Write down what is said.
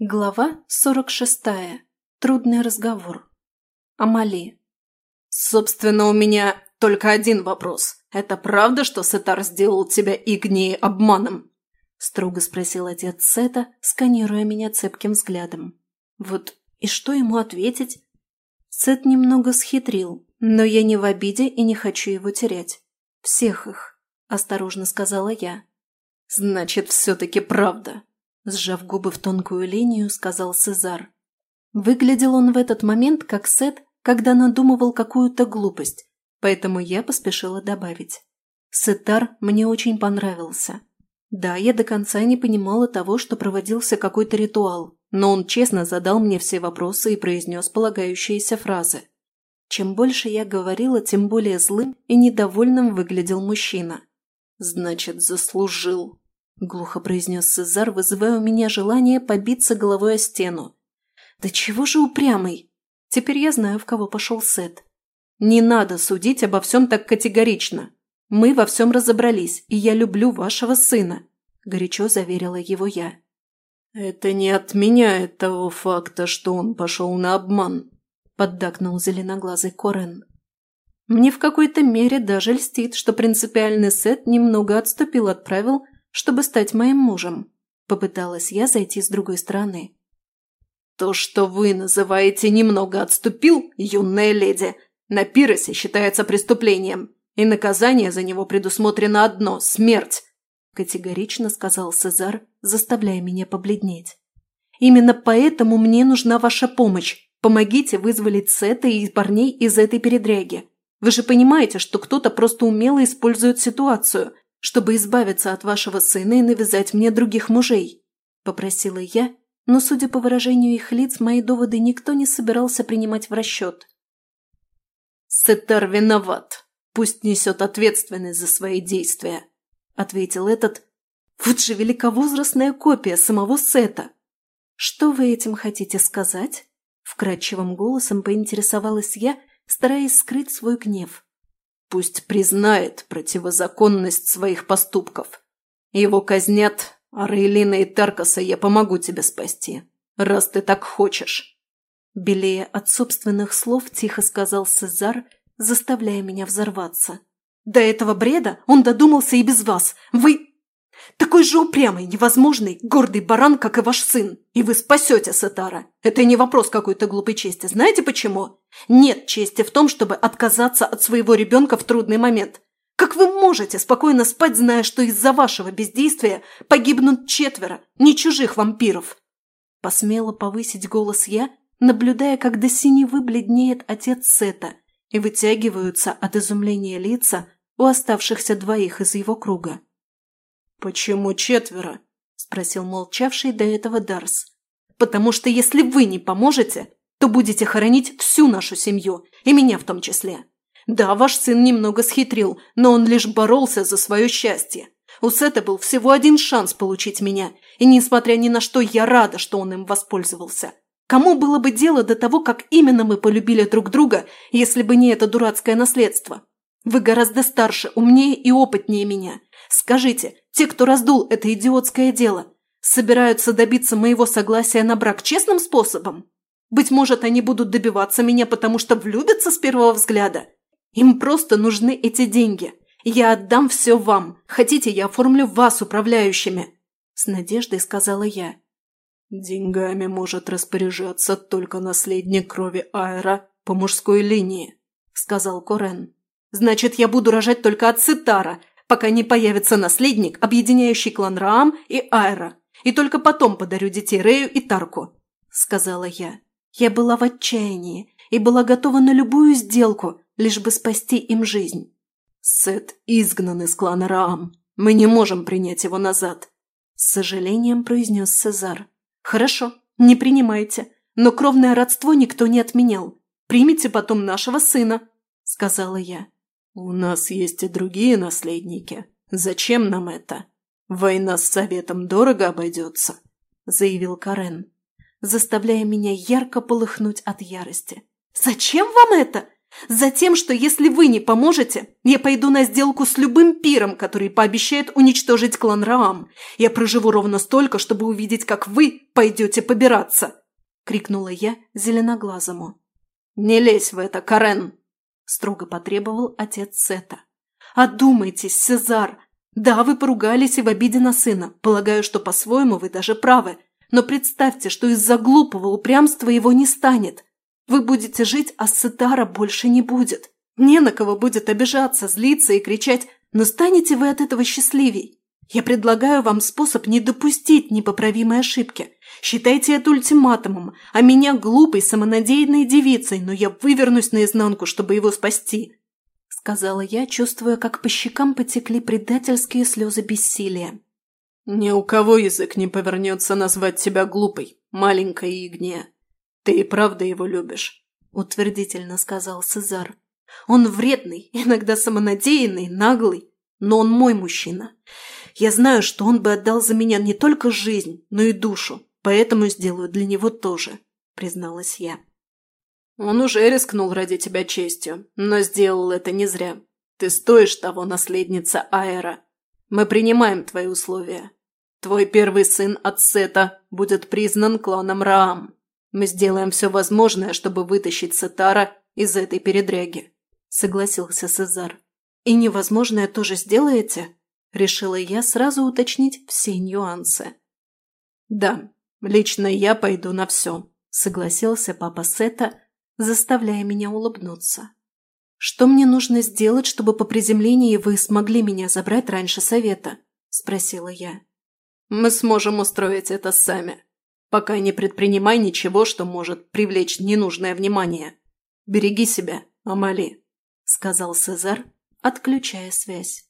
Глава 46. Трудный разговор. Амали. «Собственно, у меня только один вопрос. Это правда, что Сетар сделал тебя Игнией обманом?» Строго спросил отец Сета, сканируя меня цепким взглядом. Вот и что ему ответить? Сет немного схитрил, но я не в обиде и не хочу его терять. Всех их, осторожно сказала я. «Значит, все-таки правда», сжав губы в тонкую линию, сказал Сезар. Выглядел он в этот момент как Сет, когда надумывал какую-то глупость, поэтому я поспешила добавить. Сетар мне очень понравился. Да, я до конца не понимала того, что проводился какой-то ритуал, но он честно задал мне все вопросы и произнес полагающиеся фразы. Чем больше я говорила, тем более злым и недовольным выглядел мужчина. «Значит, заслужил», – глухо произнес Сезар, вызывая у меня желание побиться головой о стену. «Да чего же упрямый? Теперь я знаю, в кого пошел Сет. Не надо судить обо всем так категорично. Мы во всем разобрались, и я люблю вашего сына», – горячо заверила его я. «Это не отменяет того факта, что он пошел на обман», – поддакнул зеленоглазый Корен. Мне в какой-то мере даже льстит, что принципиальный Сет немного отступил от правил – чтобы стать моим мужем. Попыталась я зайти с другой стороны. То, что вы называете немного отступил, юная леди, на пиросе считается преступлением, и наказание за него предусмотрено одно – смерть, категорично сказал Сезар, заставляя меня побледнеть. Именно поэтому мне нужна ваша помощь. Помогите вызволить Сета и парней из этой передряги. Вы же понимаете, что кто-то просто умело использует ситуацию, чтобы избавиться от вашего сына и навязать мне других мужей», – попросила я, но, судя по выражению их лиц, мои доводы никто не собирался принимать в расчет. «Сетар виноват. Пусть несет ответственность за свои действия», – ответил этот. «Вот же великовозрастная копия самого Сета». «Что вы этим хотите сказать?» – вкрадчивым голосом поинтересовалась я, стараясь скрыть свой гнев. Пусть признает противозаконность своих поступков. Его казнят, а Рейлина и Таркаса я помогу тебе спасти, раз ты так хочешь». Белее от собственных слов тихо сказал Сезар, заставляя меня взорваться. «До этого бреда он додумался и без вас. Вы такой же упрямый, невозможный, гордый баран, как и ваш сын. И вы спасете Сетара. Это не вопрос какой-то глупой чести. Знаете почему? Нет чести в том, чтобы отказаться от своего ребенка в трудный момент. Как вы можете спокойно спать, зная, что из-за вашего бездействия погибнут четверо, не чужих вампиров? Посмела повысить голос я, наблюдая, как до синевы бледнеет отец Сета и вытягиваются от изумления лица у оставшихся двоих из его круга. «Почему четверо?» – спросил молчавший до этого Дарс. «Потому что если вы не поможете, то будете хоронить всю нашу семью, и меня в том числе. Да, ваш сын немного схитрил, но он лишь боролся за свое счастье. У Сета был всего один шанс получить меня, и, несмотря ни на что, я рада, что он им воспользовался. Кому было бы дело до того, как именно мы полюбили друг друга, если бы не это дурацкое наследство? Вы гораздо старше, умнее и опытнее меня. Скажите, те, кто раздул это идиотское дело, собираются добиться моего согласия на брак честным способом? Быть может, они будут добиваться меня, потому что влюбятся с первого взгляда? Им просто нужны эти деньги. Я отдам все вам. Хотите, я оформлю вас управляющими?» С надеждой сказала я. «Деньгами может распоряжаться только наследник крови Айра по мужской линии», — сказал Корен. «Значит, я буду рожать только от Цитара, пока не появится наследник, объединяющий клан Раам и Айра, и только потом подарю детей Рею и Тарку», — сказала я. Я была в отчаянии и была готова на любую сделку, лишь бы спасти им жизнь. «Сет изгнан из клана Раам. Мы не можем принять его назад», — с сожалением произнес Сезар. «Хорошо, не принимайте, но кровное родство никто не отменял. Примите потом нашего сына», — сказала я. «У нас есть и другие наследники. Зачем нам это? Война с Советом дорого обойдется», – заявил Карен, заставляя меня ярко полыхнуть от ярости. «Зачем вам это? Затем, что если вы не поможете, я пойду на сделку с любым пиром, который пообещает уничтожить клан Раам. Я проживу ровно столько, чтобы увидеть, как вы пойдете побираться!» – крикнула я зеленоглазому. «Не лезь в это, Карен!» – строго потребовал отец Сета. «Одумайтесь, Сезар! Да, вы поругались и в обиде на сына. Полагаю, что по-своему вы даже правы. Но представьте, что из-за глупого упрямства его не станет. Вы будете жить, а Сетара больше не будет. Не на кого будет обижаться, злиться и кричать, но станете вы от этого счастливей. Я предлагаю вам способ не допустить непоправимой ошибки. Считайте это ультиматумом, а меня глупой, самонадеянной девицей, но я вывернусь наизнанку, чтобы его спасти», — сказала я, чувствуя, как по щекам потекли предательские слезы бессилия. «Ни у кого язык не повернется назвать тебя глупой, маленькая Игния», «Ты и правда его любишь», – утвердительно сказал Сезар. «Он вредный, иногда самонадеянный, наглый, но он мой мужчина. Я знаю, что он бы отдал за меня не только жизнь, но и душу, поэтому сделаю для него тоже», – призналась я. «Он уже рискнул ради тебя честью, но сделал это не зря. Ты стоишь того, наследница Аэра. Мы принимаем твои условия. Твой первый сын от Сета будет признан кланом Раам. Мы сделаем все возможное, чтобы вытащить Сетара из этой передряги», – согласился Сезар. «И невозможное тоже сделаете?» – решила я сразу уточнить все нюансы. «Да, лично я пойду на все», – согласился папа Сета, заставляя меня улыбнуться. «Что мне нужно сделать, чтобы по приземлении вы смогли меня забрать раньше совета?» – спросила я. «Мы сможем устроить это сами», Пока не предпринимай ничего, что может привлечь ненужное внимание. Береги себя, Амали», – сказал Сезар, отключая связь.